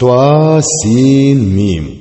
Toa Sin Mim